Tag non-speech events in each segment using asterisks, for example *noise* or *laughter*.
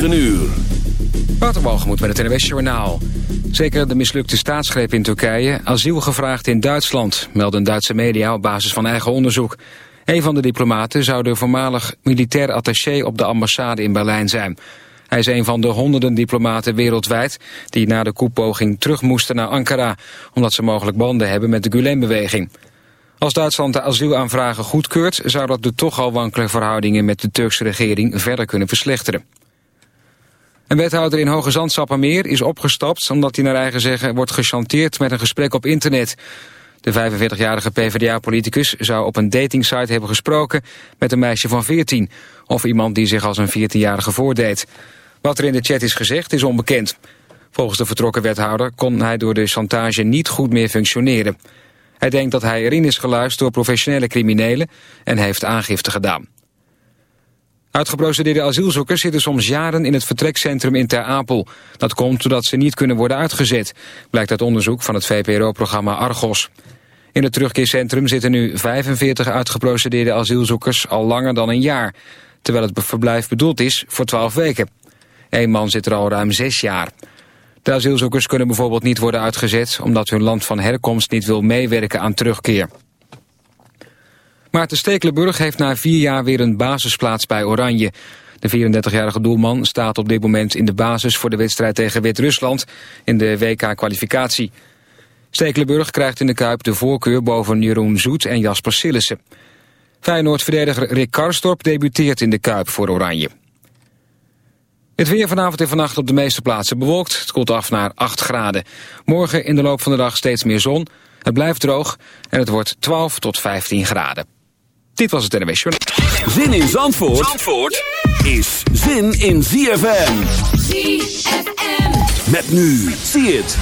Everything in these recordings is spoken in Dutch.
9 uur. Waterbalgemoed met het NWS Journaal. Zeker de mislukte staatsgreep in Turkije. Asiel gevraagd in Duitsland, melden Duitse media op basis van eigen onderzoek. Een van de diplomaten zou de voormalig militair attaché op de ambassade in Berlijn zijn. Hij is een van de honderden diplomaten wereldwijd... die na de koepoging terug moesten naar Ankara... omdat ze mogelijk banden hebben met de Gulen-beweging. Als Duitsland de asielaanvragen goedkeurt... zou dat de toch al wankele verhoudingen met de Turkse regering verder kunnen verslechteren. Een wethouder in Hoge Zand-Sappermeer is opgestapt... omdat hij naar eigen zeggen wordt gechanteerd met een gesprek op internet. De 45-jarige PvdA-politicus zou op een datingsite hebben gesproken... met een meisje van 14, of iemand die zich als een 14-jarige voordeed. Wat er in de chat is gezegd is onbekend. Volgens de vertrokken wethouder kon hij door de chantage niet goed meer functioneren. Hij denkt dat hij erin is geluisterd door professionele criminelen... en heeft aangifte gedaan. Uitgeprocedeerde asielzoekers zitten soms jaren in het vertrekcentrum in Ter Apel. Dat komt doordat ze niet kunnen worden uitgezet, blijkt uit onderzoek van het VPRO-programma Argos. In het terugkeercentrum zitten nu 45 uitgeprocedeerde asielzoekers al langer dan een jaar, terwijl het verblijf bedoeld is voor 12 weken. Eén man zit er al ruim zes jaar. De asielzoekers kunnen bijvoorbeeld niet worden uitgezet omdat hun land van herkomst niet wil meewerken aan terugkeer. Maarten Stekelenburg heeft na vier jaar weer een basisplaats bij Oranje. De 34-jarige doelman staat op dit moment in de basis voor de wedstrijd tegen Wit-Rusland in de WK-kwalificatie. Stekelenburg krijgt in de Kuip de voorkeur boven Jeroen Zoet en Jasper Sillissen. Feyenoord-verdediger Rick Karstorp debuteert in de Kuip voor Oranje. Het weer vanavond en vannacht op de meeste plaatsen bewolkt. Het koelt af naar 8 graden. Morgen in de loop van de dag steeds meer zon. Het blijft droog en het wordt 12 tot 15 graden. Dit was het NWS Zin in Zandvoort, Zandvoort is zin in ZFM. ZFM. Met nu, zie het.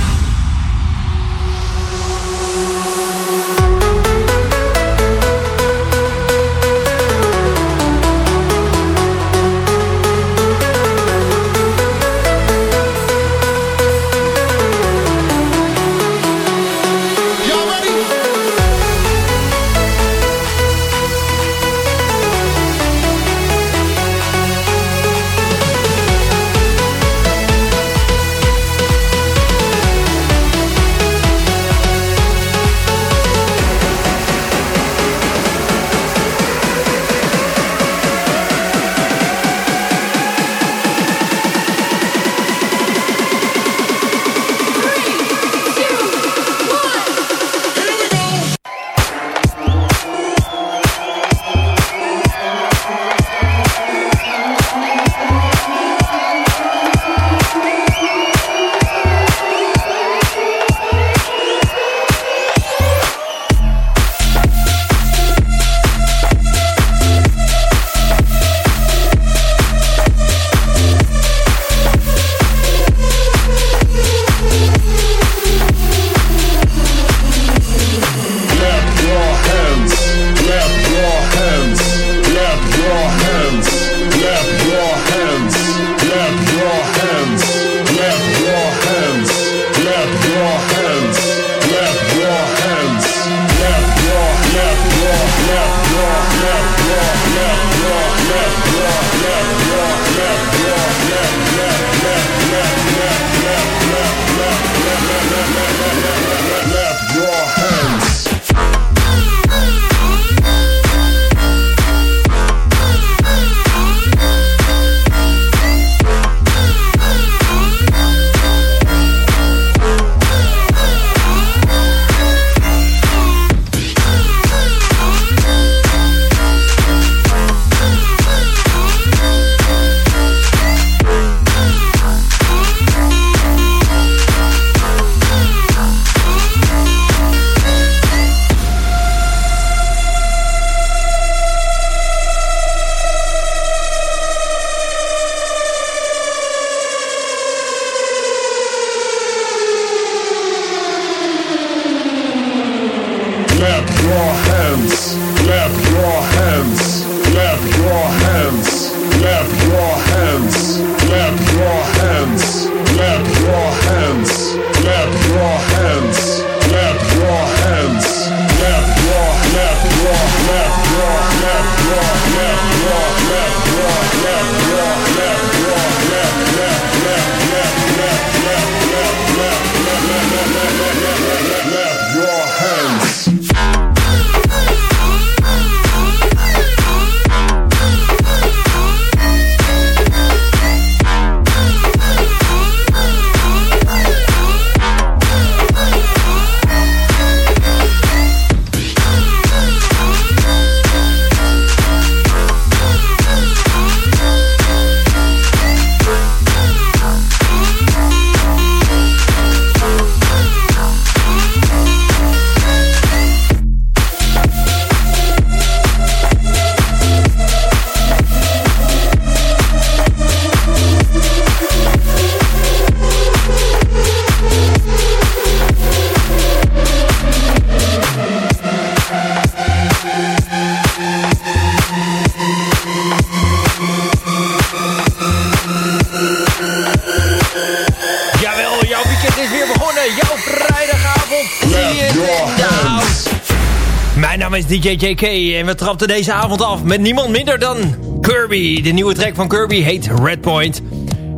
Is DJ JK en we trapten deze avond af met niemand minder dan Kirby. De nieuwe track van Kirby heet Redpoint.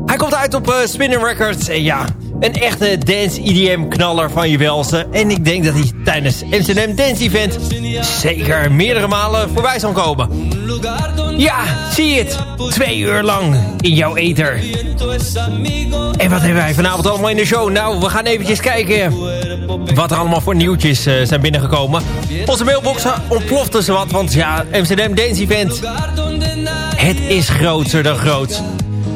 Hij komt uit op uh, Spinning Records en ja, een echte dance EDM knaller van je welste. En ik denk dat hij tijdens Amsterdam Dance Event zeker meerdere malen voorbij zal komen. Ja, zie het. Twee uur lang in jouw ether. En wat hebben wij vanavond allemaal in de show? Nou, we gaan eventjes kijken wat er allemaal voor nieuwtjes uh, zijn binnengekomen. Onze mailbox ontplofte ze wat, want ja, Amsterdam Dance Event... Het is groter dan groot.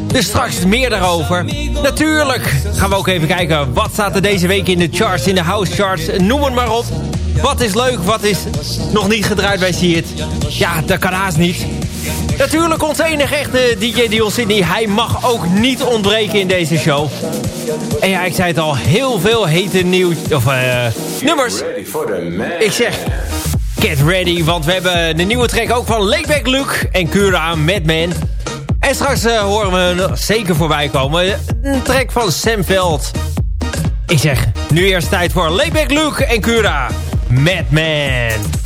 Dus straks meer daarover. Natuurlijk gaan we ook even kijken wat staat er deze week in de charts, in de house charts. Noem het maar op. Wat is leuk, wat is nog niet gedraaid bij See It. Ja, dat kan haast niet. Natuurlijk onze enige echte DJ Dion Sydney. Hij mag ook niet ontbreken in deze show. En ja, ik zei het al, heel veel hete nieuws, of uh, nummers. Ik zeg, get ready, want we hebben de nieuwe track ook van Lakeback Luke en Cura Madman. En straks uh, horen we zeker voorbij komen. Een track van Sam Veld. Ik zeg, nu eerst tijd voor Layback Luke en Cura. Madman.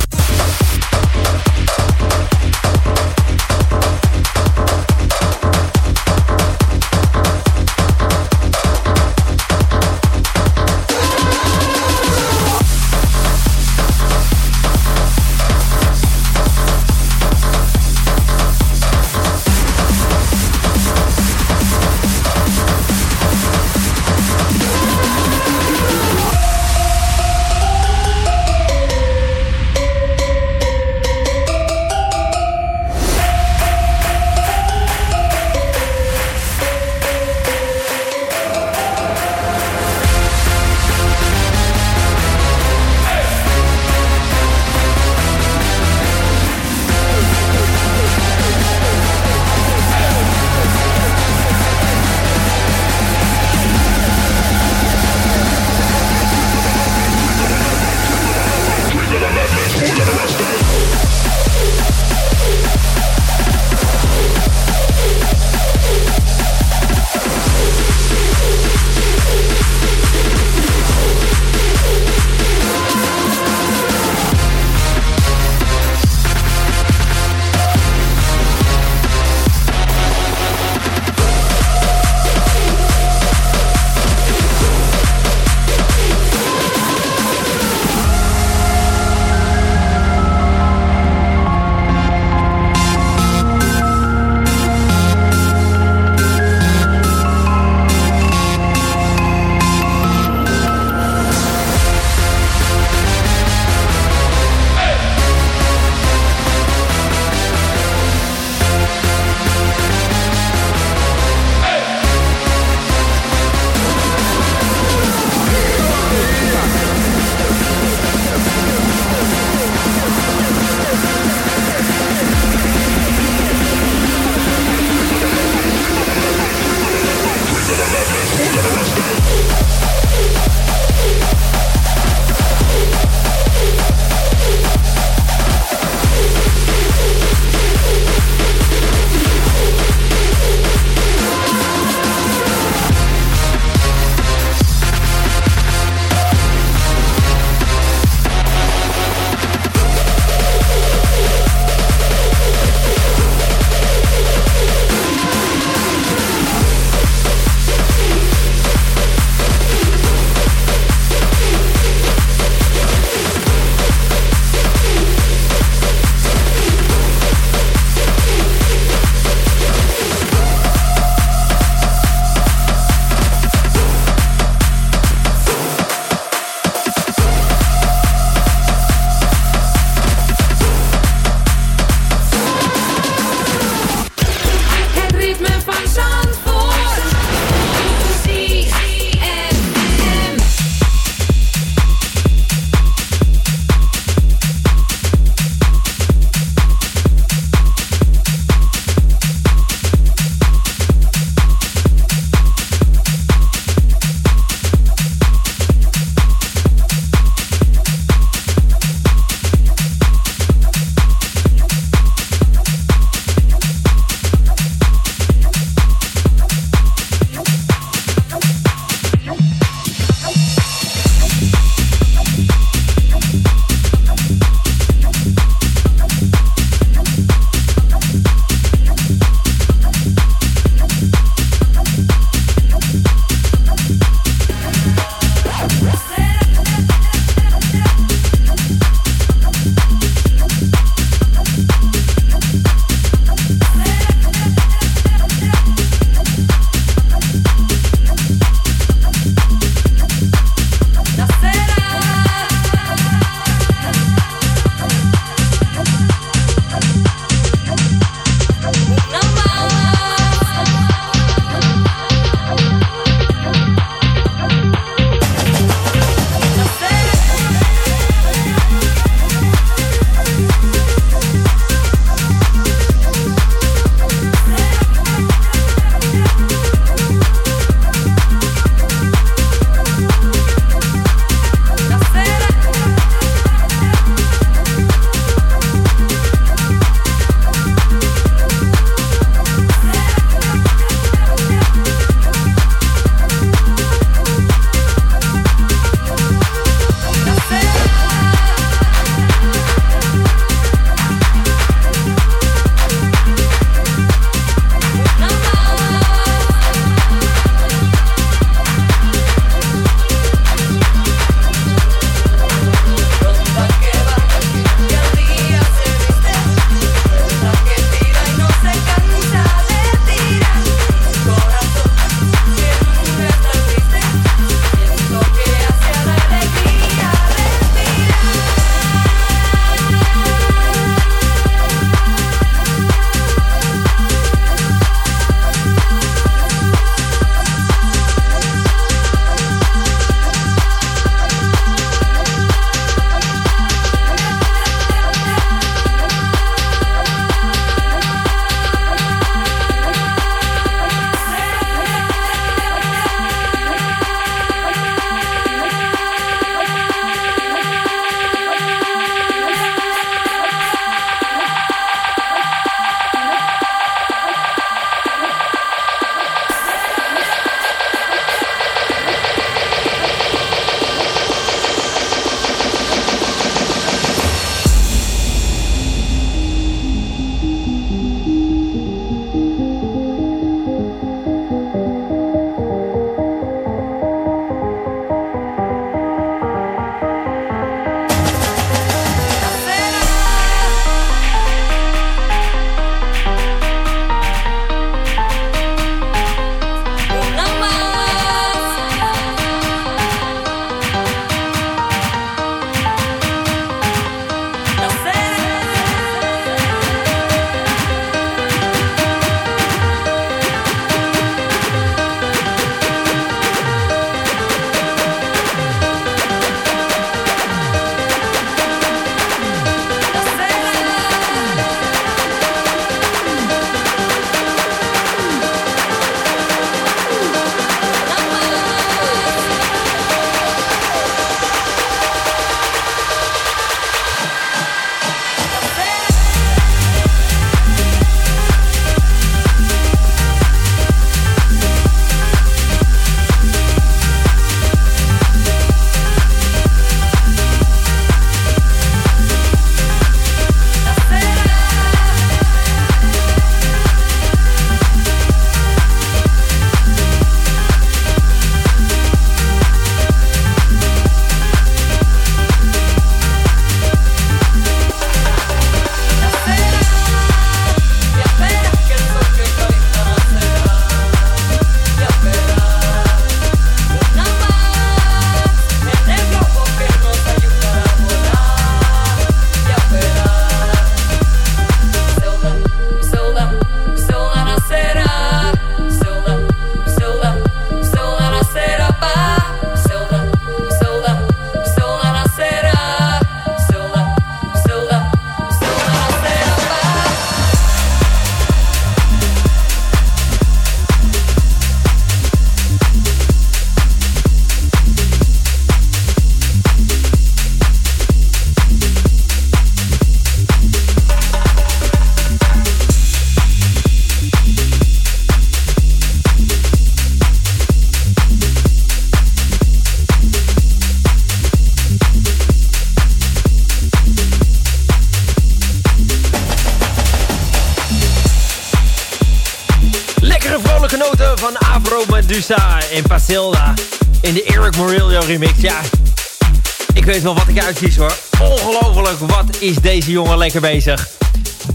Wat ik uitkies hoor. Ongelooflijk, wat is deze jongen lekker bezig.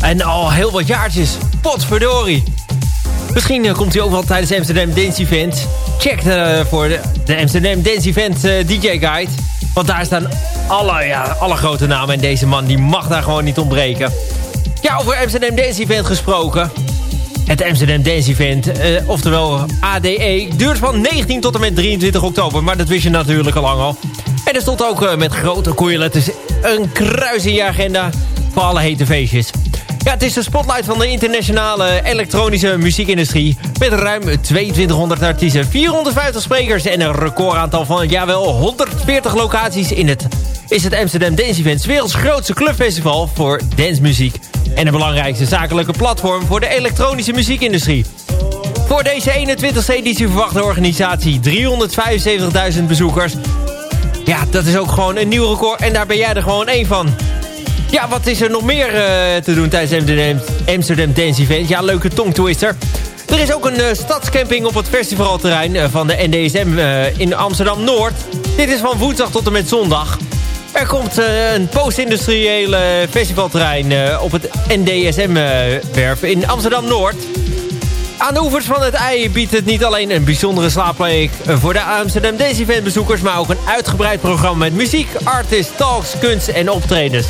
En al heel wat jaartjes, potverdorie. Misschien eh, komt hij ook wel tijdens de Amsterdam Dance Event. Check uh, voor de, Amsterdam Dance Event uh, DJ Guide. Want daar staan alle, ja, alle grote namen. En deze man die mag daar gewoon niet ontbreken. Ja, over Amsterdam Dance Event gesproken. Het Amsterdam Dance Event, oftewel ADE, duurt van 19 tot en met 23 oktober. Maar dat wist je natuurlijk al lang al. En er stond ook uh, met grote koeienletters een kruis in je agenda voor alle hete feestjes. Ja, het is de spotlight van de internationale elektronische muziekindustrie. Met ruim 2200 artiesten, 450 sprekers en een recordaantal van, jawel, 140 locaties in het... is het Amsterdam Dance Event, werelds grootste clubfestival voor dancemuziek. En de belangrijkste zakelijke platform voor de elektronische muziekindustrie. Voor deze 21e editie verwacht de organisatie 375.000 bezoekers. Ja, dat is ook gewoon een nieuw record en daar ben jij er gewoon één van. Ja, wat is er nog meer uh, te doen tijdens Amsterdam, Amsterdam Dance Event? Ja, leuke tongtwister. Er is ook een uh, stadscamping op het festivalterrein uh, van de NDSM in Amsterdam-Noord. Dit is van woensdag tot en met zondag. Er komt een post-industriële festivalterrein op het NDSM-werf in Amsterdam-Noord. Aan de oevers van het ei biedt het niet alleen een bijzondere slaapplek voor de Amsterdam Dance Event bezoekers... maar ook een uitgebreid programma met muziek, artists, talks, kunst en optredens.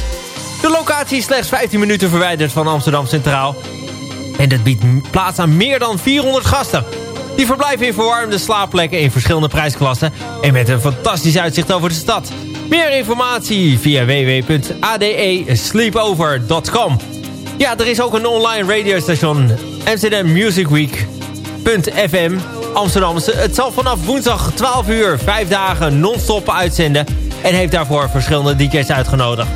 De locatie is slechts 15 minuten verwijderd van Amsterdam Centraal. En dat biedt plaats aan meer dan 400 gasten. Die verblijven in verwarmde slaapplekken in verschillende prijsklassen... en met een fantastisch uitzicht over de stad. Meer informatie via www.adesleepover.com. Ja, er is ook een online radiostation Amsterdam Music Week.fm Amsterdam. Het zal vanaf woensdag 12 uur 5 dagen non-stop uitzenden... en heeft daarvoor verschillende DJ's uitgenodigd.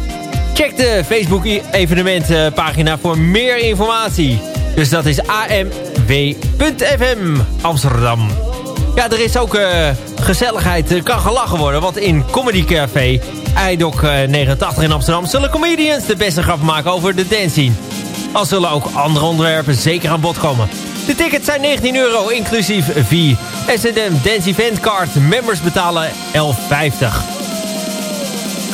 Check de Facebook evenementpagina voor meer informatie. Dus dat is amw.fm Amsterdam. Ja, er is ook uh, gezelligheid, er kan gelachen worden. Want in Comedy Café IDOC 89 in Amsterdam... zullen comedians de beste grappen maken over de dance scene. Al zullen ook andere onderwerpen zeker aan bod komen. De tickets zijn 19 euro, inclusief fee. SNM Dance Event Card. Members betalen 11,50.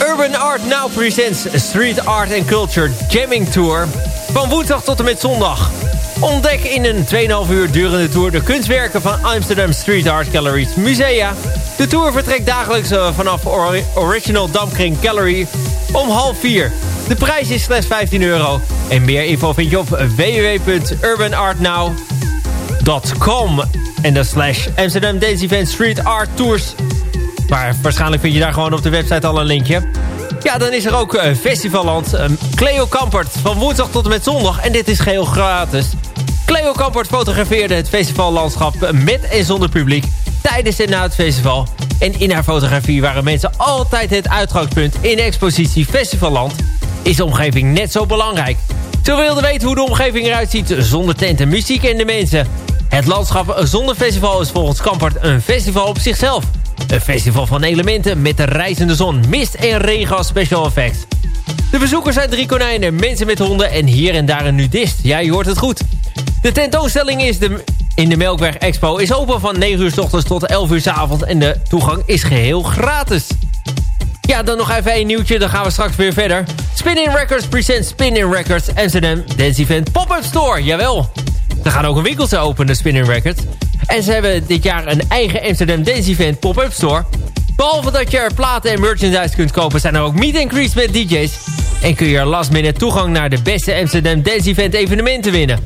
Urban Art Now presents Street Art and Culture Jamming Tour. Van woensdag tot en met zondag. Ontdek in een 2,5 uur durende tour de kunstwerken van Amsterdam Street Art Galleries Musea. De tour vertrekt dagelijks eh, vanaf Original Dampkring Gallery om half vier. De prijs is slechts 15 euro. En meer info vind je op www.urbanartnow.com en de slash Amsterdam Dance Event Street Art Tours maar waarschijnlijk vind je daar gewoon op de website al een linkje. Ja, dan is er ook uh, Festivalland. Uh, Cleo Kampert van woensdag tot en met zondag. En dit is geheel gratis. Cleo Kampert fotografeerde het festivallandschap met en zonder publiek... tijdens en na het festival. En in haar fotografie waren mensen altijd het uitgangspunt... in de expositie Festivalland is de omgeving net zo belangrijk. Ze wilde weten hoe de omgeving eruit ziet zonder tenten, muziek en de mensen. Het landschap zonder festival is volgens Kampert een festival op zichzelf... Een festival van elementen met de reizende zon, mist en regen als special effects. De bezoekers zijn drie konijnen, mensen met honden en hier en daar een nudist. Ja, je hoort het goed. De tentoonstelling is de, in de Melkweg Expo is open van 9 uur s ochtends tot 11 uur s avonds en de toegang is geheel gratis. Ja, dan nog even een nieuwtje, dan gaan we straks weer verder. Spin-In Records presents Spin-In Records Amsterdam Dance Event Pop-Up Store, jawel. Er gaan ook een winkeltje open, de Spin-In Records. En ze hebben dit jaar een eigen Amsterdam Dance Event pop-up store. Behalve dat je er platen en merchandise kunt kopen... zijn er ook meet and greets met DJ's. En kun je er last minute toegang naar de beste Amsterdam Dance Event evenementen winnen.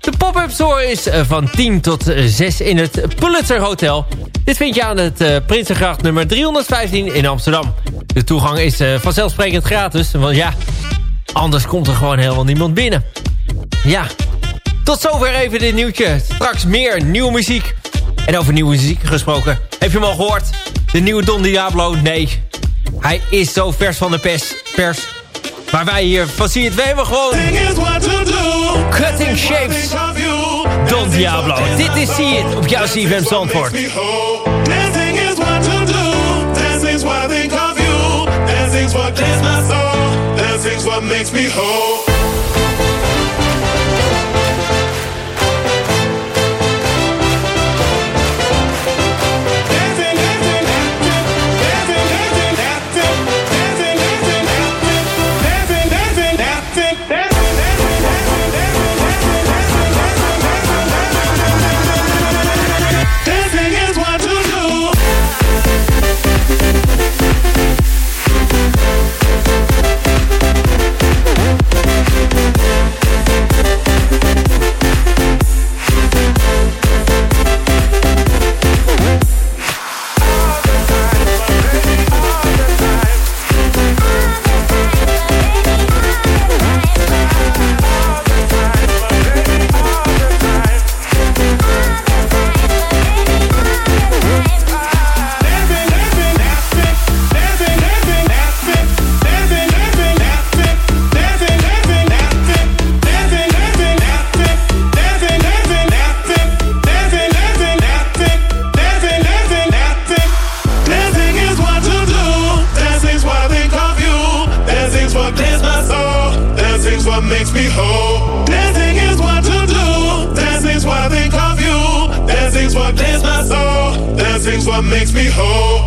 De pop-up store is eh, van 10 tot 6 in het Pulitzer Hotel. Dit vind je aan het uh, Prinsengracht nummer 315 in Amsterdam. De toegang is uh, vanzelfsprekend gratis, want ja, anders komt er gewoon helemaal niemand binnen. Ja, tot zover even dit nieuwtje. Straks meer nieuwe muziek. En over nieuwe muziek gesproken. Heb je hem al gehoord? De nieuwe Don Diablo? Nee. Hij is zo vers van de pers. pers. Maar wij hier van het, we hebben gewoon... Cutting Shapes. Don Diablo. Dit is See It op jouw CFM Zandvoort. Clears my soul. Dancing's what makes me whole. Cleanse my soul. Dancing's what makes me whole.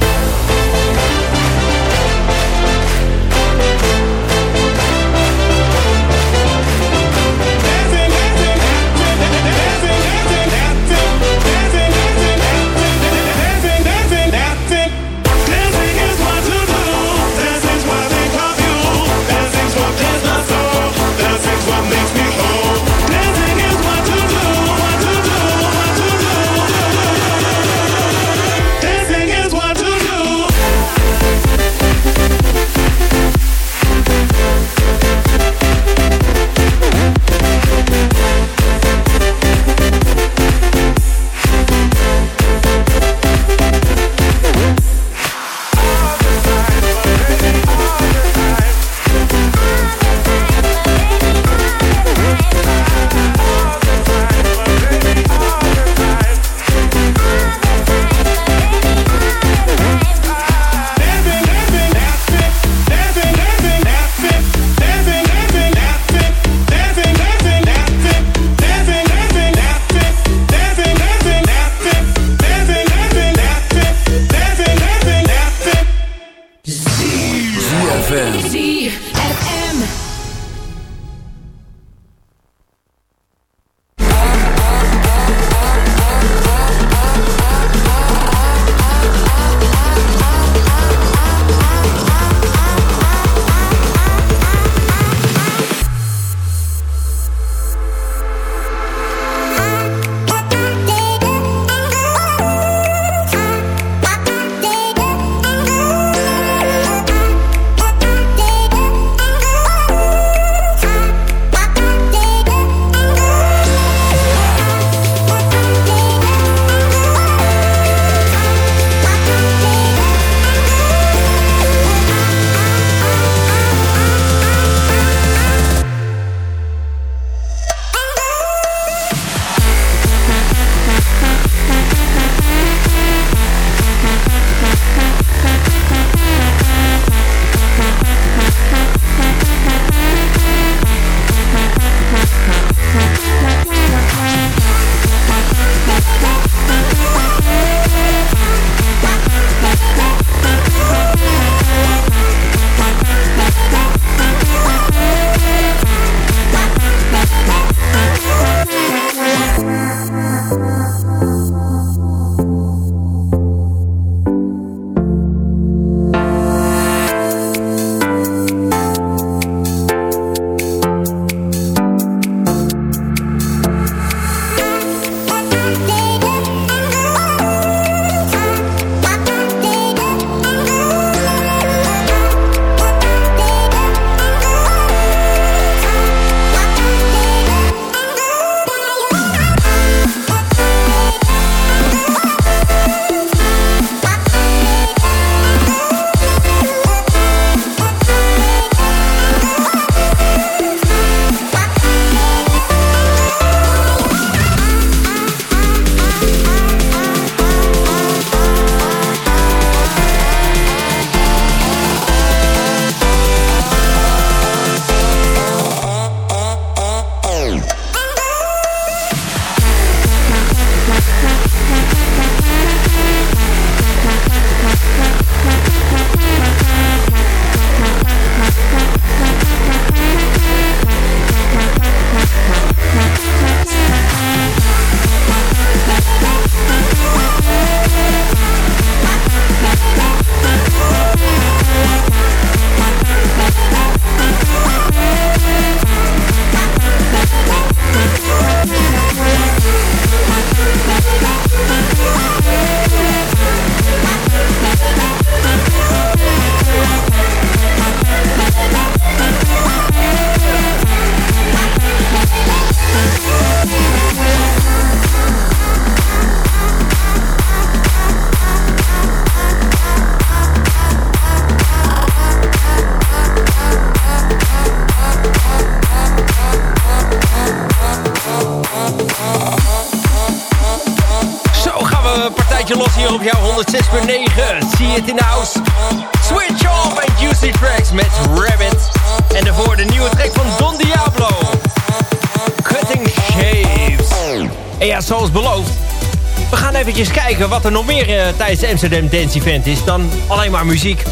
Tijdens de Amsterdam Dance Event is... dan alleen maar muziek.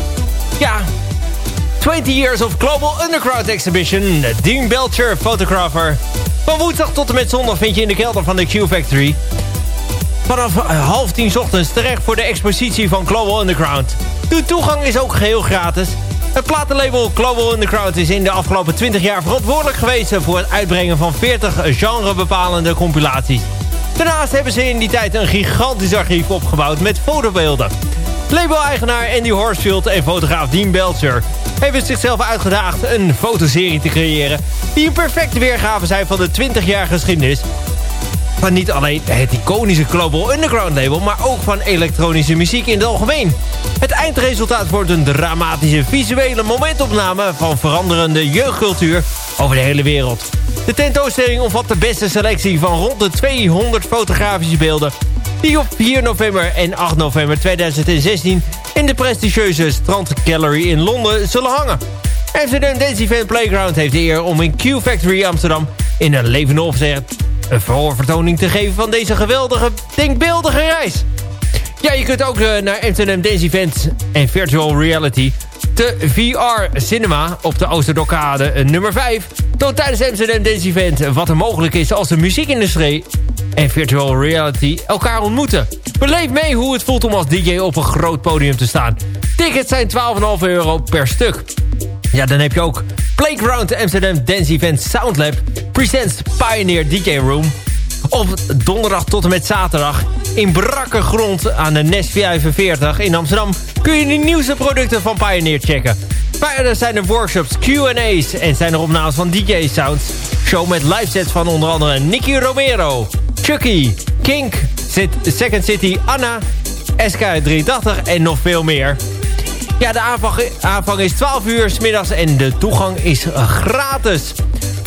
Ja, 20 Years of Global Underground Exhibition. Dean Belcher, photographer. Van woensdag tot en met zondag vind je in de kelder van de Q Factory. Vanaf eh, half tien ochtends terecht voor de expositie van Global Underground. De toegang is ook geheel gratis. Het platenlabel Global Underground is in de afgelopen 20 jaar verantwoordelijk geweest... voor het uitbrengen van 40 genrebepalende compilaties. Daarnaast hebben ze in die tijd een gigantisch archief opgebouwd met fotobeelden. Label-eigenaar Andy Horsfield en fotograaf Dean Belcher hebben zichzelf uitgedaagd een fotoserie te creëren... die een perfecte weergave zijn van de 20-jarige geschiedenis... van niet alleen het iconische Global Underground label... maar ook van elektronische muziek in het algemeen. Het eindresultaat wordt een dramatische visuele momentopname... van veranderende jeugdcultuur over de hele wereld. De tentoonstelling omvat de beste selectie van rond de 200 fotografische beelden... die op 4 november en 8 november 2016 in de prestigieuze Strand Gallery in Londen zullen hangen. Amsterdam Dance Event Playground heeft de eer om in Q Factory Amsterdam... in een levende opzet een voorvertoning te geven van deze geweldige, denkbeeldige reis. Ja, je kunt ook uh, naar Amsterdam Dance Event en Virtual Reality de VR Cinema op de Oosterdokade eh, nummer 5... toont tijdens Amsterdam Dance Event wat er mogelijk is als de muziekindustrie en virtual reality elkaar ontmoeten. Beleef mee hoe het voelt om als DJ op een groot podium te staan. Tickets zijn 12,5 euro per stuk. Ja, dan heb je ook Playground Amsterdam Dance Event Soundlab... presents Pioneer DJ Room... Op donderdag tot en met zaterdag in brakke grond aan de NES 45 in Amsterdam... kun je de nieuwste producten van Pioneer checken. Verder zijn er workshops, Q&A's en zijn er opnames van DJ Sounds. Show met live sets van onder andere Nicky Romero, Chucky, Kink, Second City, Anna, SK83 en nog veel meer. Ja, de aanvang, aanvang is 12 uur s middags en de toegang is gratis.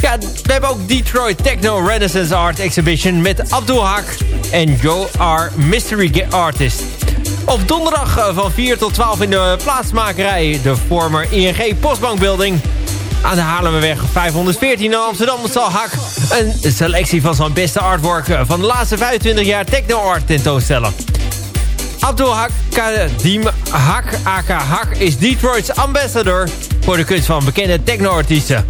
Ja, we hebben ook Detroit Techno Renaissance Art Exhibition met Abdul Hak en Joe R. Mystery Artist. Op donderdag eh, van 4 tot 12 in de plaatsmakerij, de former ING Postbank Building. Aan de Haarlemmerweg 514 in Amsterdam zal Hak een selectie van zijn beste artwork eh, van de laatste 25 jaar techno art tentoonstellen. Abdul Kadim Hak AK Hak is Detroit's ambassador voor de kunst van bekende techno-artiesten.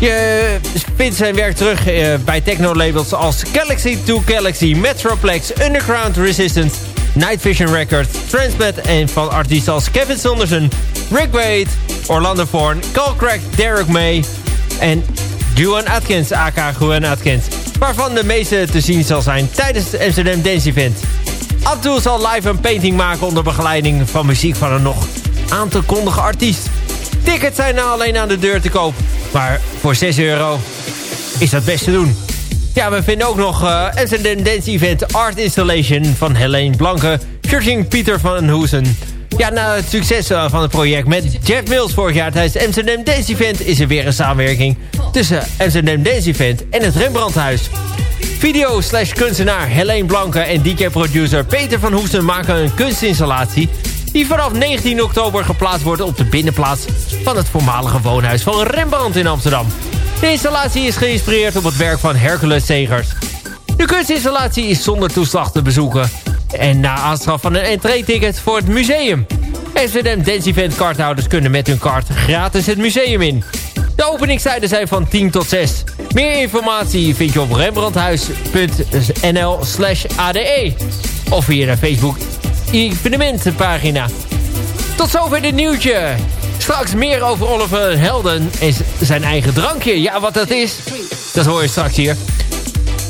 Je vindt zijn werk terug eh, bij techno-labels als Galaxy to Galaxy, Metroplex, Underground Resistance, Night Vision Records, Transmet en van artiesten als Kevin Saunderson, Rick Wade, Orlando Thorne, Carl Derek May en Juan Atkins, aka Juan Atkins. Waarvan de meeste te zien zal zijn tijdens het Amsterdam Dance Event. Abdul zal live een painting maken onder begeleiding van muziek van een nog aan te kondigen artiest. Tickets zijn nou alleen aan de deur te koop. Maar voor 6 euro is dat best te doen. Ja, we vinden ook nog uh, Amsterdam Dance Event Art Installation van Helene Blanke, Churching Pieter van Hoesen. Ja, na het succes eh, van het project met Jeff Mills vorig jaar tijdens het Amsterdam Dance Event... is er weer een samenwerking tussen Amsterdam Dance Event en het Rembrandthuis. Video slash kunstenaar Helene Blanke en DJ-producer Peter van Hoesen maken een kunstinstallatie die vanaf 19 oktober geplaatst wordt op de binnenplaats van het voormalige woonhuis van Rembrandt in Amsterdam. De installatie is geïnspireerd op het werk van Hercules Segers. De kunstinstallatie is zonder toeslag te bezoeken en na aanschaf van een entree-ticket voor het museum. Amsterdam Dance Event kaarthouders kunnen met hun kaart gratis het museum in. De openingstijden zijn van 10 tot 6. Meer informatie vind je op rembrandthuis.nl slash ade. Of via de Facebook evenementenpagina. Tot zover dit nieuwtje. Straks meer over Oliver Helden en zijn eigen drankje. Ja, wat dat is, dat hoor je straks hier.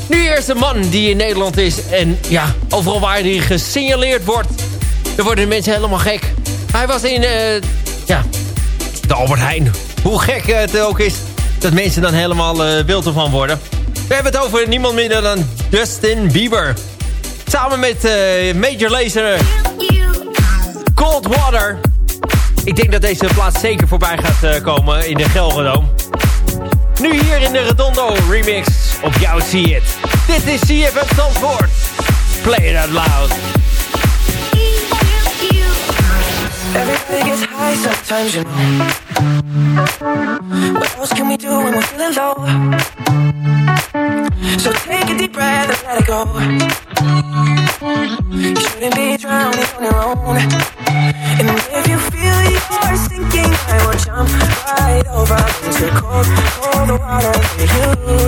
Nu eerst een man die in Nederland is. En ja, overal waar hij gesignaleerd wordt... dan worden de mensen helemaal gek. Hij was in, uh, ja, de Albert Heijn. Hoe gek het ook is, dat mensen dan helemaal uh, wild ervan worden. We hebben het over niemand minder dan Justin Bieber. Samen met uh, Major Lazer. Cold Water. Ik denk dat deze plaats zeker voorbij gaat komen in de Gelredome. Nu hier in de Redondo remix op jou See It. Dit is CFM Zandvoort. Play it out loud. Everything gets high sometimes. What else can we do when we're feeling low? So take a deep breath and let it go. You shouldn't be drowning on your own. And if you feel you're sinking, I will jump right over into cold, cold water with you.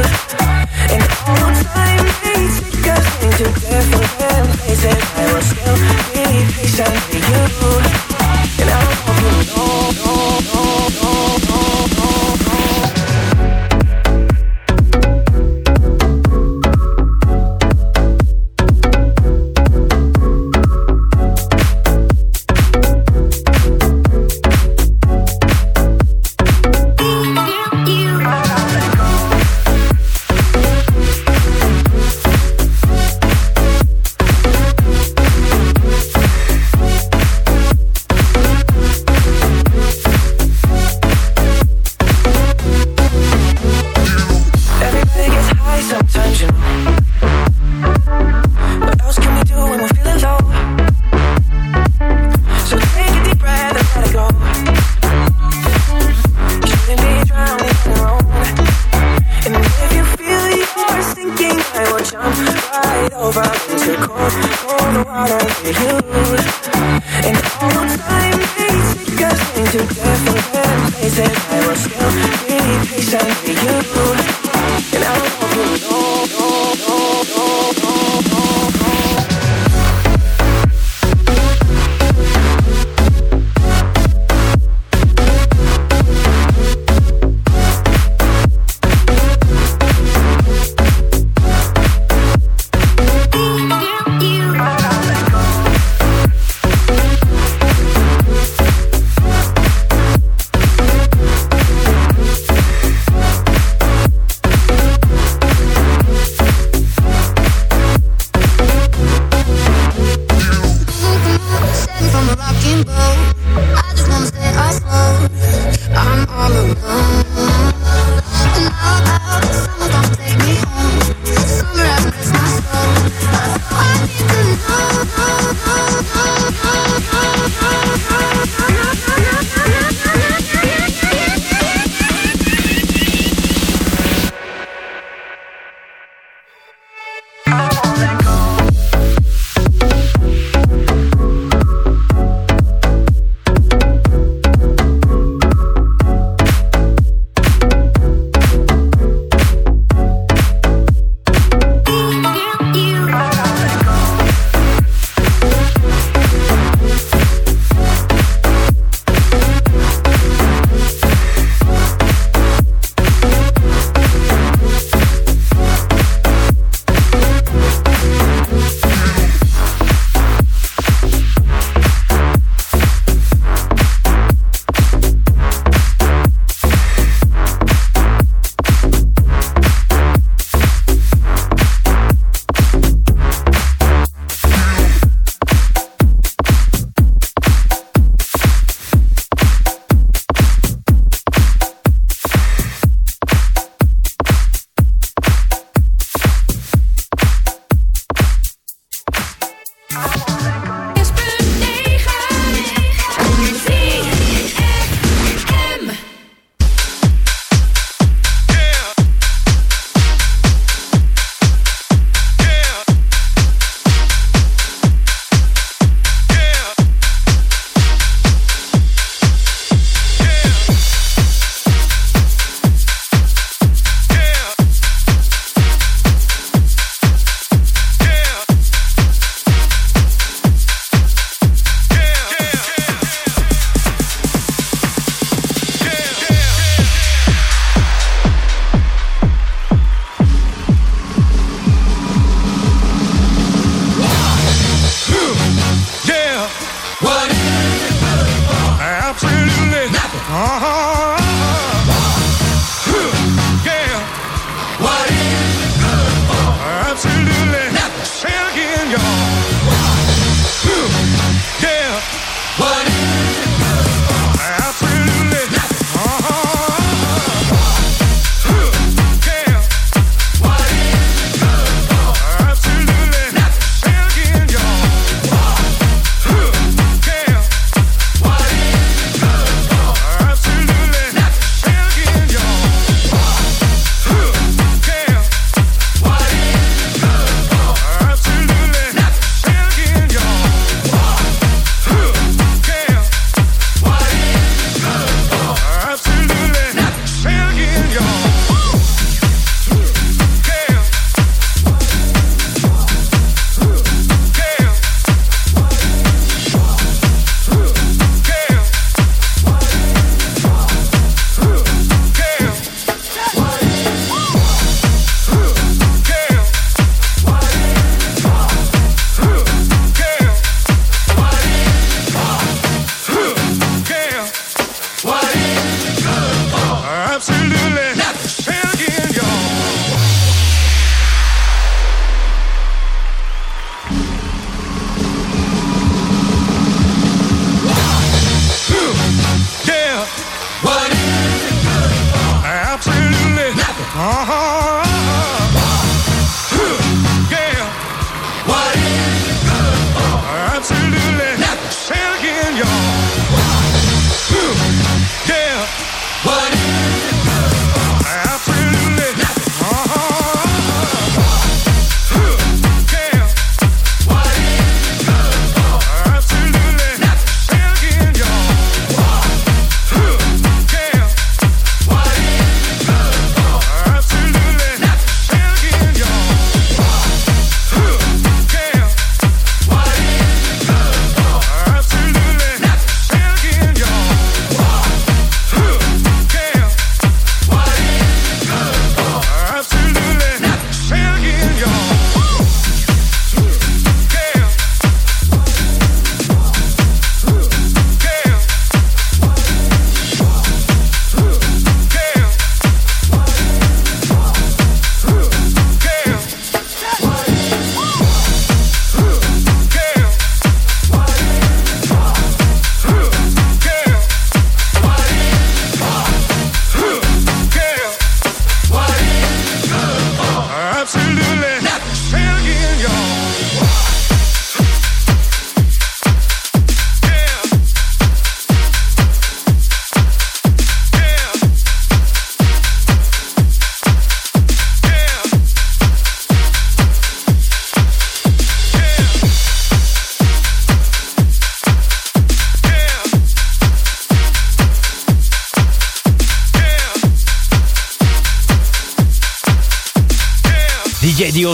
the water we use And all the time we take us into different places. I will still be patient with you.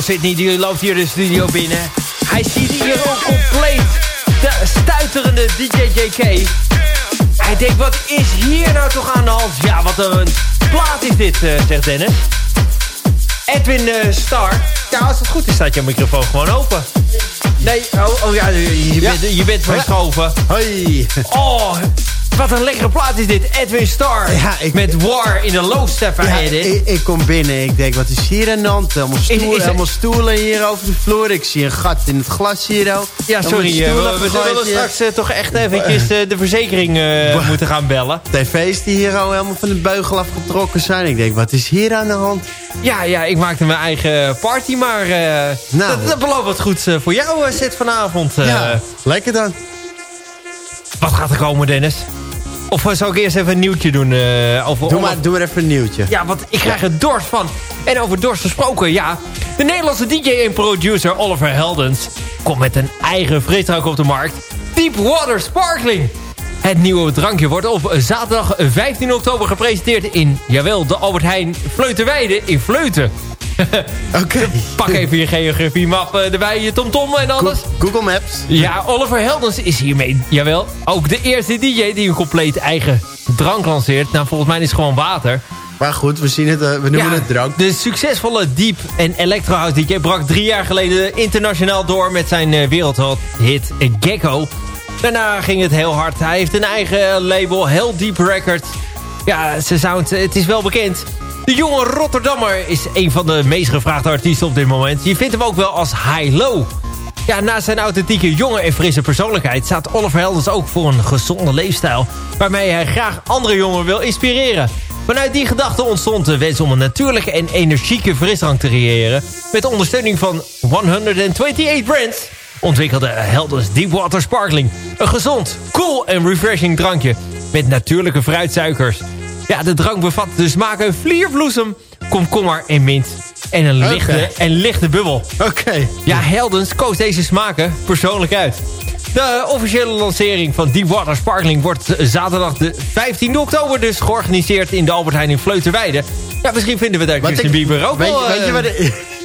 Sydney, die loopt hier de studio binnen. Hij ziet hier ook compleet de stuiterende DJ JK. Hij denkt, wat is hier nou toch aan de hand? Ja, wat een plaat is dit, uh, zegt Dennis. Edwin uh, Star. Ja, als het goed is, staat je microfoon gewoon open. Nee, oh, oh ja, je, ja. Bent, je bent verschoven. Hoi. Oh, wat een lekkere plaat is dit. Edwin Starr. Ja, ik, met War in de low step ja, ik, ik, kom binnen. Ik denk, wat is hier aan de hand? Helemaal stoelen, is, is helemaal stoelen hier over de vloer. Ik zie een gat in het glas hier ook. Ja, sorry. Uh, we, we zullen straks uh, toch echt eventjes uh, de verzekering *laughs* moeten gaan bellen. TV's die hier al helemaal van de beugel afgetrokken zijn. Ik denk, wat is hier aan de hand? Ja, ja, ik maakte mijn eigen party, maar nou, dat, dat belooft wat goed voor jou, zit vanavond. ja, lekker dan. Wat gaat er komen, Dennis? Of zal ik eerst even een nieuwtje doen? Uh, over, doe, maar, doe maar even een nieuwtje. Ja, want ik krijg er dorst van. En over dorst gesproken, ja. De Nederlandse DJ en producer Oliver Heldens... komt met een eigen frisdrank op de markt. Deepwater Sparkling. Het nieuwe drankje wordt op zaterdag 15 oktober gepresenteerd in, jawel, de Albert Heijn Fleuterweide in Fleuten. *laughs* Oké. Pak even je geografie-map uh, erbij, je TomTom en alles. Google Maps. Ja, Oliver Heldens is hiermee, jawel, ook de eerste DJ die een compleet eigen drank lanceert. Nou, volgens mij is het gewoon water. Maar goed, we, zien het, uh, we noemen het drank. De succesvolle Deep en Electro House DJ brak drie jaar geleden internationaal door met zijn uh, wereldhit Gecko. Daarna ging het heel hard. Hij heeft een eigen label, Hell Deep Records. Ja, zijn sound, het is wel bekend. De jonge Rotterdammer is een van de meest gevraagde artiesten op dit moment. Je vindt hem ook wel als high-low. Ja, naast zijn authentieke jonge en frisse persoonlijkheid... staat Oliver Heldens ook voor een gezonde leefstijl... waarmee hij graag andere jongeren wil inspireren. Vanuit die gedachte ontstond de wens om een natuurlijke en energieke frisdrank te creëren... met ondersteuning van 128 Brands ontwikkelde Heldens Deepwater Sparkling. Een gezond, cool en refreshing drankje met natuurlijke fruitsuikers... Ja, de drank bevat de smaken vlierbloesem, komkommer en mint. En een lichte, en lichte bubbel. Oké. Ja, Heldens koos deze smaken persoonlijk uit. De officiële lancering van Deepwater Sparkling wordt zaterdag de 15 oktober dus georganiseerd in de Albert Heijn in Fleuterweide. Ja, misschien vinden we daar Justin Bieber ook weet, wel. Weet je wat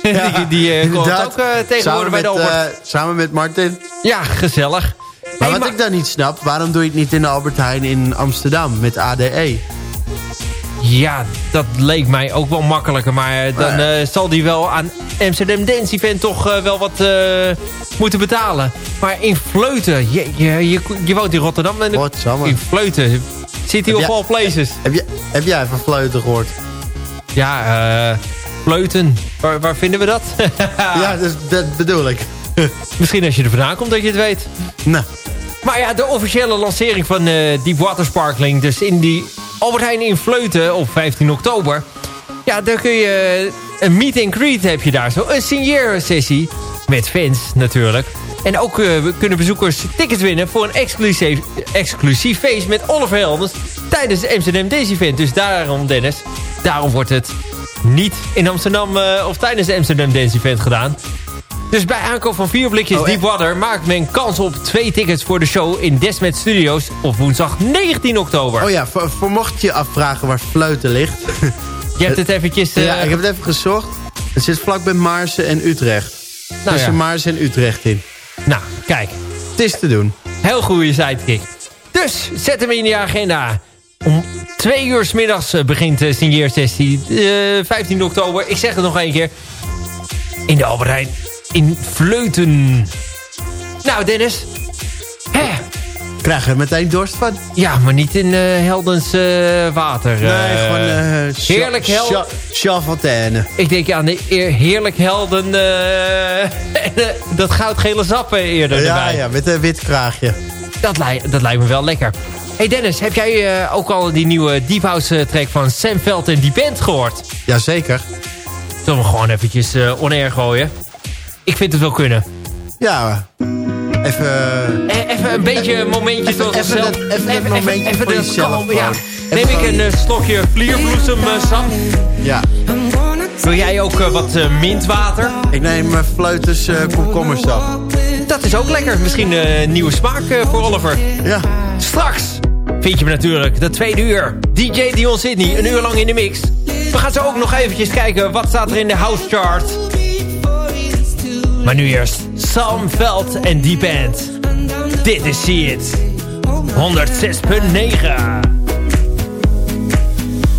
*laughs* ja, die die uh, komt ook uh, tegenwoordig bij de Albert. Uh, samen met Martin. Ja, gezellig. Maar hey, wat ik dan niet snap, waarom doe je het niet in de Albert Heijn in Amsterdam met ADE? Ja, dat leek mij ook wel makkelijker. Maar dan uh, zal die wel aan Amsterdam Dance Event toch uh, wel wat uh, moeten betalen. Maar in Fleuten, je, je, je, je woont in Rotterdam. En in Fleuten zit hij op all places. Heb, je, heb jij van Fleuten gehoord? Ja, eh Fleuten. Waar, waar vinden we dat? *laughs* ja, dus, dat bedoel ik. *laughs* Misschien als je er vandaan komt dat je het weet. Nou. Maar ja, de officiële lancering van uh, Deepwater Sparkling. Dus in die Albert Heijn in Vleuten op 15 oktober. Ja, daar kun je een meet and greet heb je daar zo. Een signeersessie met fans natuurlijk. En ook uh, kunnen bezoekers tickets winnen voor een exclusief, exclusief feest met Oliver Heldens tijdens de Amsterdam Daisy Event. Dus daarom Dennis, daarom wordt het niet in Amsterdam uh, of tijdens de Amsterdam Dance Event gedaan. Dus bij aankoop van vier blikjes oh, Deepwater maakt men kans op twee tickets voor de show in Desmet Studios op woensdag 19 oktober. Oh ja, voor, voor mocht je afvragen waar Fleuten ligt. Je hebt het eventjes... Uh... Ja, ik heb het even gezocht. Het zit vlak bij Maarsen en Utrecht. Nou, Tussen ja. Maarsen en Utrecht in. Nou, kijk. Het is te doen. Heel goede sidekick. Dus, zet hem in je agenda. Om twee uur s middags eh, begint de signeersessie. Uh, 15 oktober. Ik zeg het nog één keer. In de Albert Heijn in Vleuten. Nou, Dennis. Hè? Krijg je er meteen dorst van? Ja, maar niet in uh, Heldens uh, water. Nee, uh, gewoon heerlijk helden. Chafontaine. Ik denk aan de heerlijk helden. *laughs* dat goudgele zappen eerder ja, erbij. Ja, met een wit kraagje. Dat, li dat lijkt me wel lekker. Hey Dennis, heb jij ook al die nieuwe Deep House track van Sam Veld en Die Band gehoord? Jazeker. Zullen we gewoon eventjes on-air gooien? Ik vind het wel kunnen. Ja, even... E even een beetje een momentje. Even, even, even, een even, even. Ja. Neem ik een uh, slokje vlierbloesem uh, sap. Ja. Wil jij ook wat mintwater? Ik neem uh, fleuters komkommersap. Dat is ook lekker. Misschien een nieuwe smaak voor Oliver. Ja. Straks vind je me natuurlijk de tweede uur. DJ Dion Sydney, een uur lang in de mix. We gaan zo ook nog eventjes kijken wat staat er in de house chart. Maar nu eerst Sam Veld en Deep End. Dit is See It. 106.9.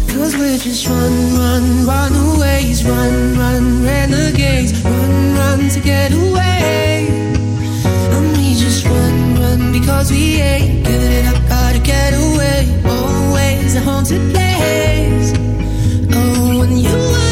Cause we're just run, run, runaways, run, run, renegades, run, run to get away. And we just run, run because we ain't giving it up, gotta get away. Always a haunted place. Oh, when you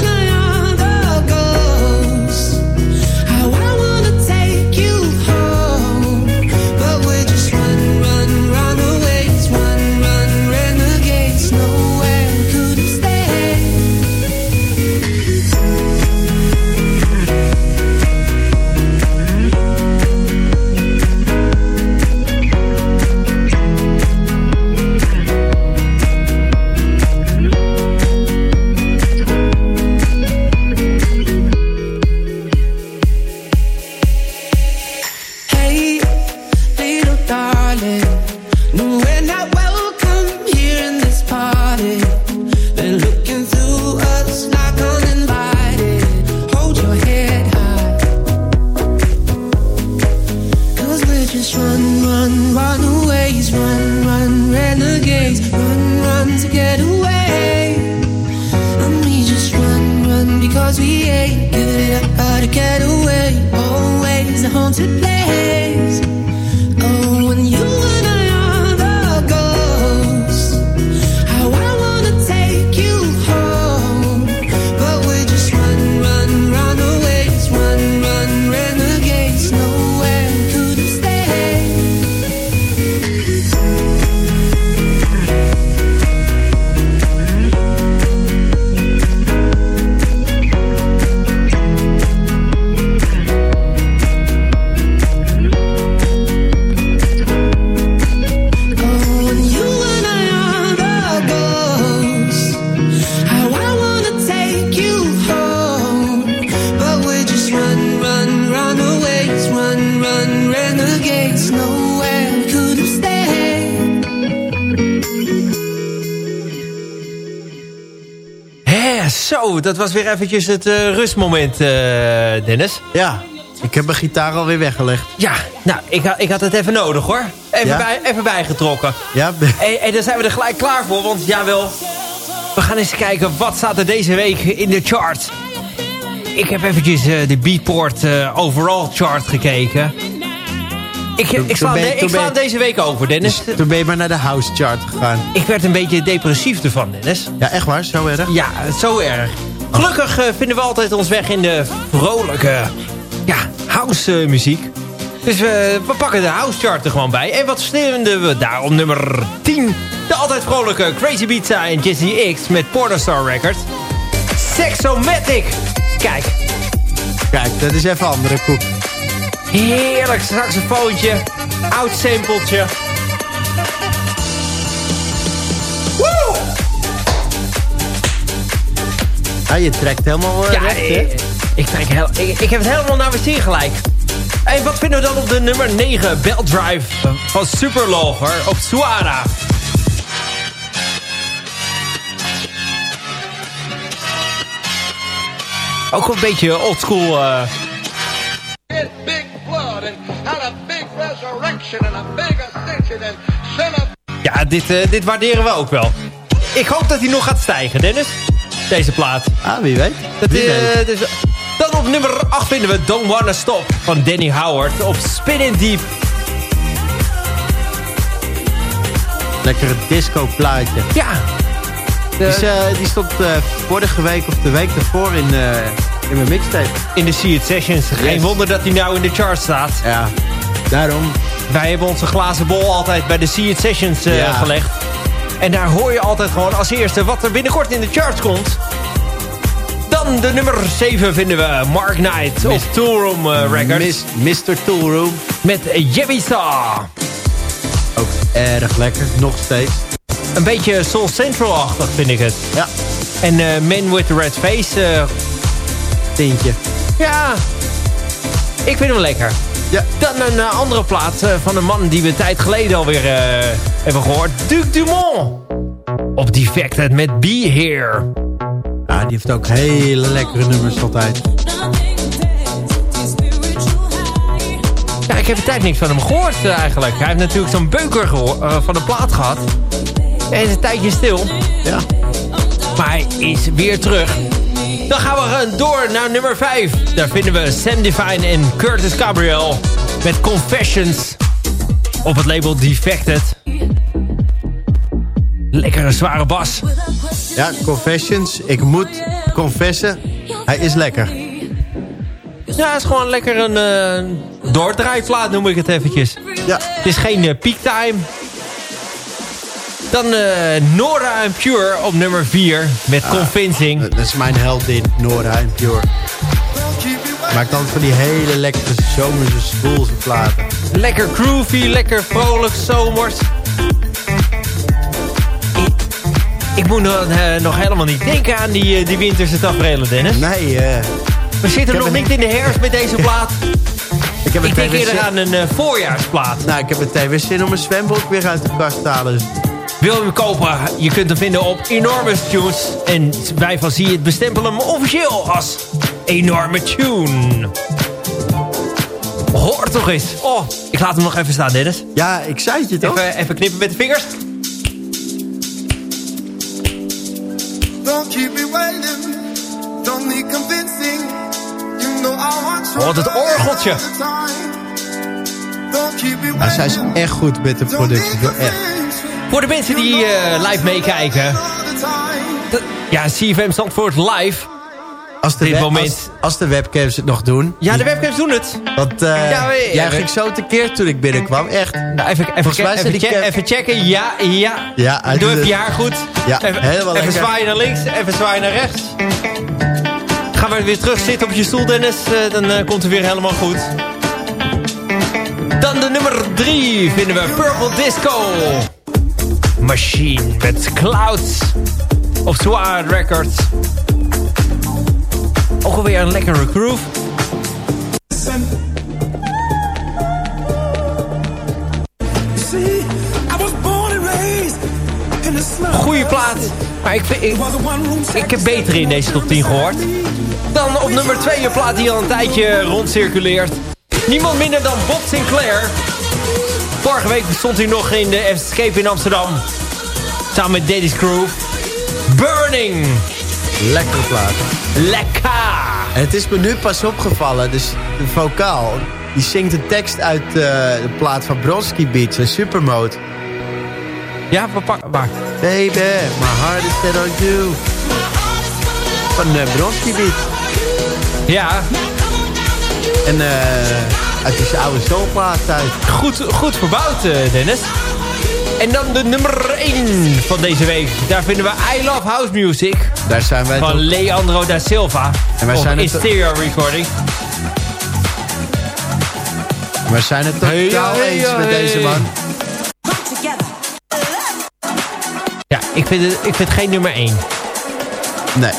dat was weer eventjes het eh, rustmoment, eh, Dennis. Ja, ik heb mijn gitaar alweer weggelegd. Ja, nou, ik, ha- ik had het even nodig hoor. Even, Ja? bij, even bijgetrokken. Ja, En, en dan zijn we er gelijk klaar voor, want jawel. We gaan eens kijken, wat staat er deze week in de chart? Ik heb eventjes eh, de Beatport overall chart gekeken. Ik, ik sla, ben ik sla ben deze week over, Dennis. dus toen ben je maar naar de house chart gegaan. Ik werd een beetje depressief ervan, Dennis. Ja, echt waar? Zo erg? Ja, zo erg. Gelukkig eh, vinden we altijd ons weg in de vrolijke ja, house eh, muziek. Dus we, we pakken de house chart er gewoon bij. En wat vinden we daar op nummer 10? De altijd vrolijke Crazy Pizza en Jesse X met Pornostar Records. Sexomatic. Kijk, Kijk, dat is even andere koek. heerlijk saxofoontje. Oud sampletje. Ja, je trekt helemaal eh, Ja, recht, hè? ik, ik, trek heel, ik, ik heb het helemaal naar mijn zin gelijk. En wat vinden we dan op de nummer 9? Bell Drive van Superlover op Suara. Ook een beetje oldschool. eh ja, dit, eh, dit waarderen we ook wel. Ik hoop dat hij nog gaat stijgen, Dennis. Deze plaat. Ah, wie weet. Dat, Wie eh, weet. dus, dan op nummer 8 vinden we Don't Wanna Stop van Danny Howard op Spinning Deep. Lekkere disco plaatje. Ja. Die, is, eh, die stond eh, vorige week of de week daarvoor in, in mijn mixtape. in de See It Sessions. Geen Yes. wonder dat hij nou in de chart staat. Ja, daarom. Wij hebben onze glazen bol altijd bij de See It Sessions Ja. gelegd. En daar hoor je altijd gewoon als eerste wat er binnenkort in de charts komt. Dan de nummer 7 vinden we Mark Knight op Toolroom eh, Records. Mis- Mr. Toolroom. Met Jebby Star. Ook erg lekker, nog steeds. Een beetje Soul Central-achtig vind ik het. Ja, En eh Man with the Red Face. eh, tintje. ja, ik vind hem lekker. Ja. Dan een eh, andere plaat eh, van een man die we een tijd geleden alweer eh, hebben gehoord. Duc Dumont. Op Defected met Be Here. Ja, die heeft ook hele lekkere nummers altijd. Spiritual ik heb een tijd niks van hem gehoord eh, eigenlijk. Hij heeft natuurlijk zo'n beuker van de plaat gehad. En is een tijdje stil. Ja. Maar hij is weer terug. Dan gaan we door naar nummer 5. Daar vinden we Sam Divine en Curtis Gabriel. Met Confessions. Op het label Defected. Lekkere zware bas. Ja, Confessions. Ik moet confessen. Hij is lekker. Ja, het is gewoon lekker een eh doordraaiplaat noem ik het eventjes. Ja. Het is geen eh, peak time. Dan eh, Nora en Pure op nummer 4 met Convincing. Dat is mijn heldin, Nora en Pure. Maakt altijd van die hele lekkere zomerse spoelse platen. Lekker groovy, lekker vrolijk, zomers. Ik, ik moet nog, eh, nog helemaal niet denken aan die, eh, die winterse tafereelen, Dennis. Nee, eh, We zitten nog een- niet in de herfst met deze plaat. *laughs* ik heb ik denk eerder aan een voorjaarsplaat. Nou, ik heb meteen weer zin om mijn zwembroek weer uit de kast te halen. Dus Wil je hem kopen? Je kunt hem vinden op Enormous Tunes. En wij van Zie het bestempelen hem officieel als Enorme Tune. Hoor toch eens. Oh, ik laat hem nog even staan, Dennis. Ja, ik zei het je toch? Even, even knippen met de vingers. Don't keep me waiting. Don't need convincing. You know I want you Oh, dat orgeltje. Nou, zij zijn echt goed met de productie. Echt. Voor de mensen die eh, live meekijken. Ja, CFM Zandvoort live. Als de, Dit moment. als, als de webcams het nog doen. Ja, de webcams doen het. Want eh, Ja, we- jij we- ging zo tekeer toen ik binnenkwam. Echt. Nou, even, even, even, zijn die check- cam- even checken. Ja, ja. Ja, Doe even het. je haar goed. Ja, even, helemaal Even lekker. zwaaien naar links, even zwaaien naar rechts. Gaan we weer terug zitten op je stoel, Dennis. Eh, dan komt het weer helemaal goed. Dan de nummer drie vinden we Purple Disco. Machine met Clouds. Op Zwaar Records. Ook alweer een lekkere groove. Goeie plaat. Maar ik, ik, ik heb beter in deze top 10 gehoord. Dan op nummer 2 een plaat die al een tijdje rondcirculeert. Niemand minder dan Bob Sinclair. Vorige week stond hij nog in de Escape in Amsterdam. Samen met Daddy's Crew. Burning. Lekkere plaat. Lekker. Het is me nu pas opgevallen. Dus de vocaal. Die zingt de tekst uit eh, de plaat van Bronski Beats en Supermode. Ja, waar? waar? Baby, my heart is set on you. Van uh, Bronski. Ja, En eh uit die oude soulplaat uit. goed, goed verbouwd, eh, Dennis. En dan de nummer 1 van deze week. Daar vinden we I Love House Music. Daar zijn wij van Leandro da Silva. En wij zijn het- stereo recording. We zijn het totaal Hey, ja, hey, eens met deze man. Ja, ik vind, het, ik vind het geen nummer 1. Nee.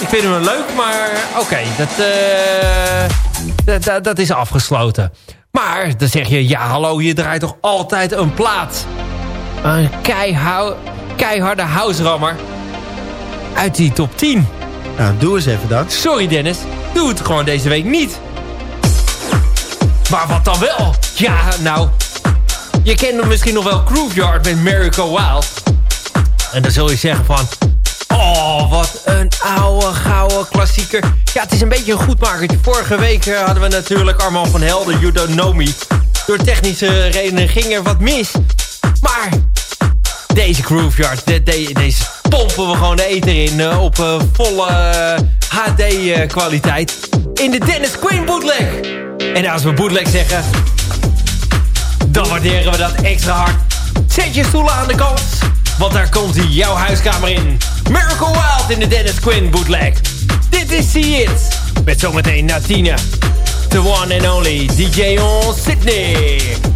Ik vind hem leuk, maar oké, dat, eh, dat, dat, dat is afgesloten. Maar dan zeg je, ja hallo, je draait toch altijd een plaat. Een keihou, keiharde houserammer. Uit die top 10. Nou, doe eens even dat. Sorry Dennis, doe het gewoon deze week niet. Maar wat dan wel? Ja, nou, je kent hem misschien nog wel Grooveyard met Miracle Wild. En dan zul je zeggen van... Oh, wat een oude, gouden klassieker. Ja, het is een beetje een goedmakertje. Vorige week eh, hadden we natuurlijk Arman van Helden, You Don't Me. Door technische redenen ging er wat mis. Maar deze Grooveyard, de, de- deze pompen we gewoon de eten in eh, op eh, volle HD-kwaliteit. in de Dennis Quinn bootleg. En als we bootleg zeggen, dan waarderen we dat extra hard. Zet je stoelen aan de kant, want daar komt hij jouw huiskamer in. Miracle Wild in de Dennis Quinn bootleg. Dit is See It, met zometeen Natina. The one and only DJ on Sydney.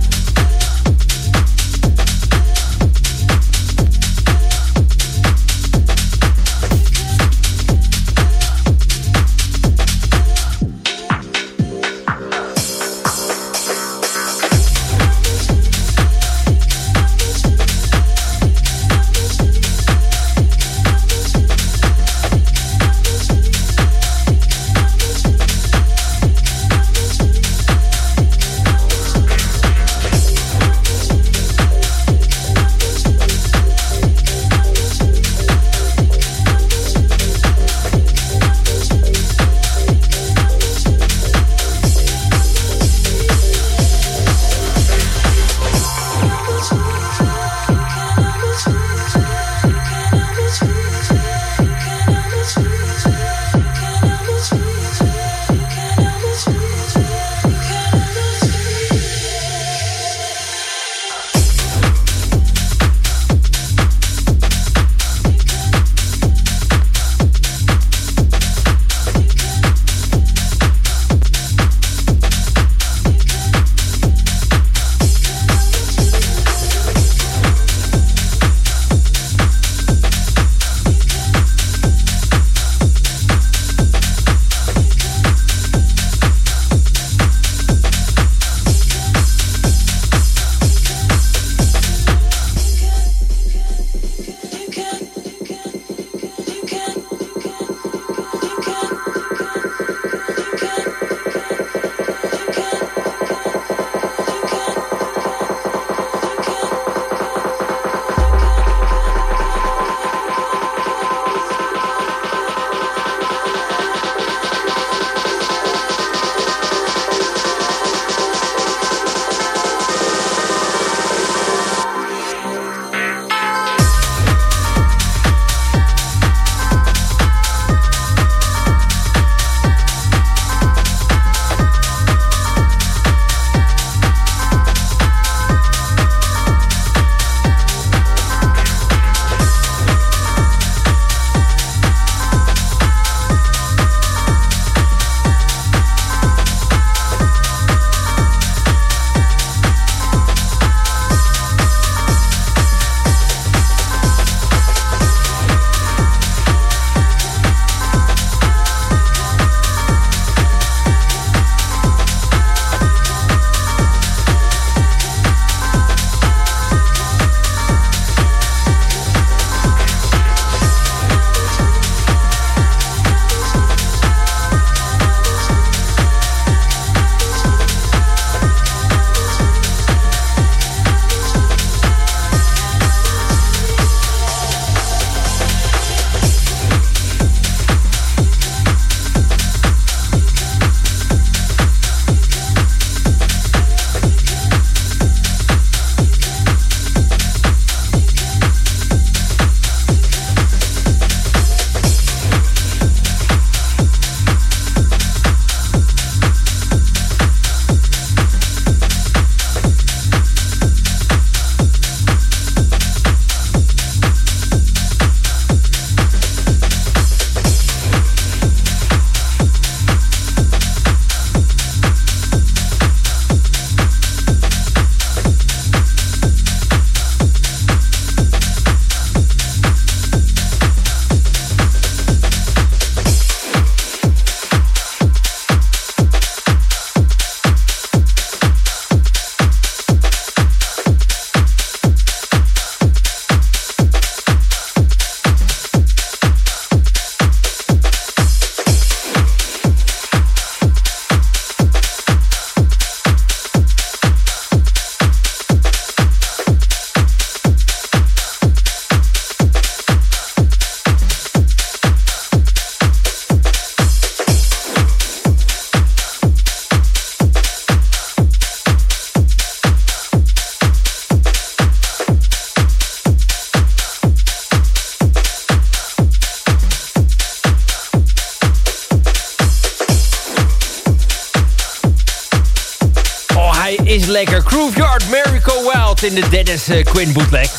In de Dennis uh, Quinn bootleg.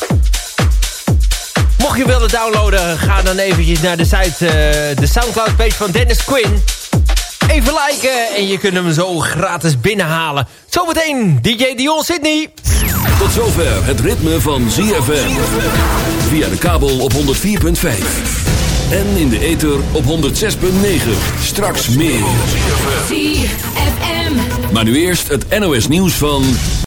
Mocht je willen downloaden, ga dan eventjes naar de site, uh, de Soundcloud page van Dennis Quinn. Even liken en je kunt hem zo gratis binnenhalen. Zometeen DJ Dion Sydney. Tot zover het ritme van ZFM. Via de kabel op 104.5. En in de ether op 106.9. Straks meer. ZFM. Maar nu eerst het NOS nieuws van...